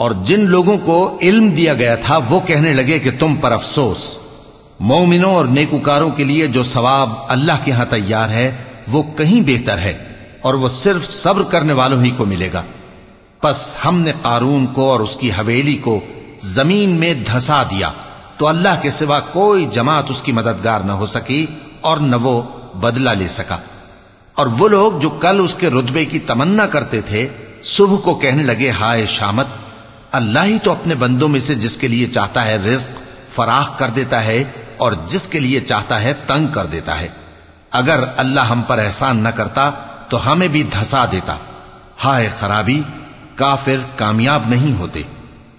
और जिन लोगों को इल्म दिया गया था, वो कहने लगे कि तुम पर अफसोस। मोमिनों और नेकुकारों के लिए जो सवाब अल्लाह के यहाँ तैयार है, वो कहीं बेहतर है, और वो सिर्फ़ सब्र करने वालों ही को मिलेगा। बस हमने कारून को और उसकी हवेली को ज़मीन में धंसा दिया तो अल्लाह के सिवा कोई जमात उसकी मददगार न हो सकी और न वो बदला ले सका। और वो लोग जो कल उसके रुतबे की तमन्ना करते थे, सुबह को कहने लगे, हाय शामत अल्लाह ही तो अपने बंदों में से जिसके लिए चाहता है रिस्क फराख कर देता है और जिसके लिए चाहता है तंग कर देता है अगर अल्लाह हम पर एहसान न करता तो हमें भी धसा देता हाय खराबी काफिर कामयाब नहीं होते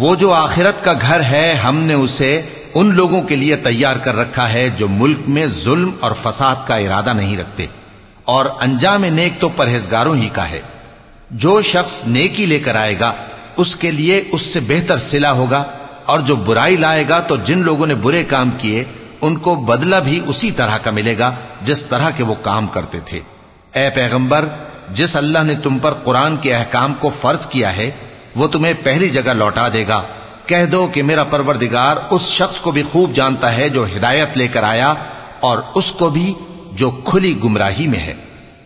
वो जो आखिरत का घर है, हमने उसे उन लोगों के लिए तैयार कर रखा है जो मुल्क में जुल्म और फसाद का इरादा नहीं रखते। और अंजाम नेक तो परहेजगारों ही का है। जो शख्स नेकी लेकर आएगा, उसके लिए उससे बेहतर सिला होगा, और जो बुराई लाएगा तो जिन लोगों ने बुरे काम किए, उनको बदला भी उसी तरह का मिलेगा, जिस तरह के वो काम करते थे। ए पैगंबर, जिस अल्लाह ने तुम पर कुरान के अहकाम को फ़र्ज़ किया है वो तुम्हें पहली जगह लौटा देगा कह दो कि मेरा परवरदिगार उस शख्स को भी खूब जानता है जो हिदायत लेकर आया और उसको भी जो खुली गुमराही में है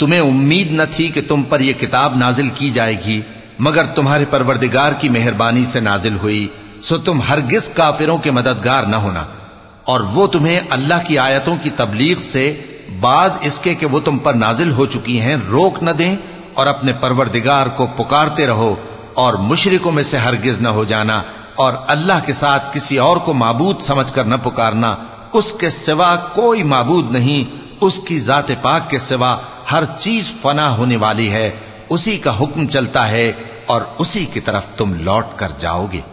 तुम्हें उम्मीद न थी कि तुम पर यह किताब नाजिल की जाएगी, मगर तुम्हारे परवरदिगार की मेहरबानी से नाजिल हुई, सो तुम हरगिज काफिरों के मददगार न होना। और वो तुम्हें अल्लाह की आयतों की तबलीग से बाद इसके कि वो तुम पर नाजिल हो चुकी हैं, रोक न दें और अपने परवरदिगार को पुकारते रहो, और मुशरकों में से हरगिज न हो जाना, और अल्लाह के साथ किसी और को माबूद समझकर न पुकारना, उसके सिवा कोई माबूद नहीं उसकी जात पाक के सिवा हर चीज़ फना होने वाली है। उसी का हुक्म चलता है और उसी की तरफ़ तुम लौट कर जाओगे।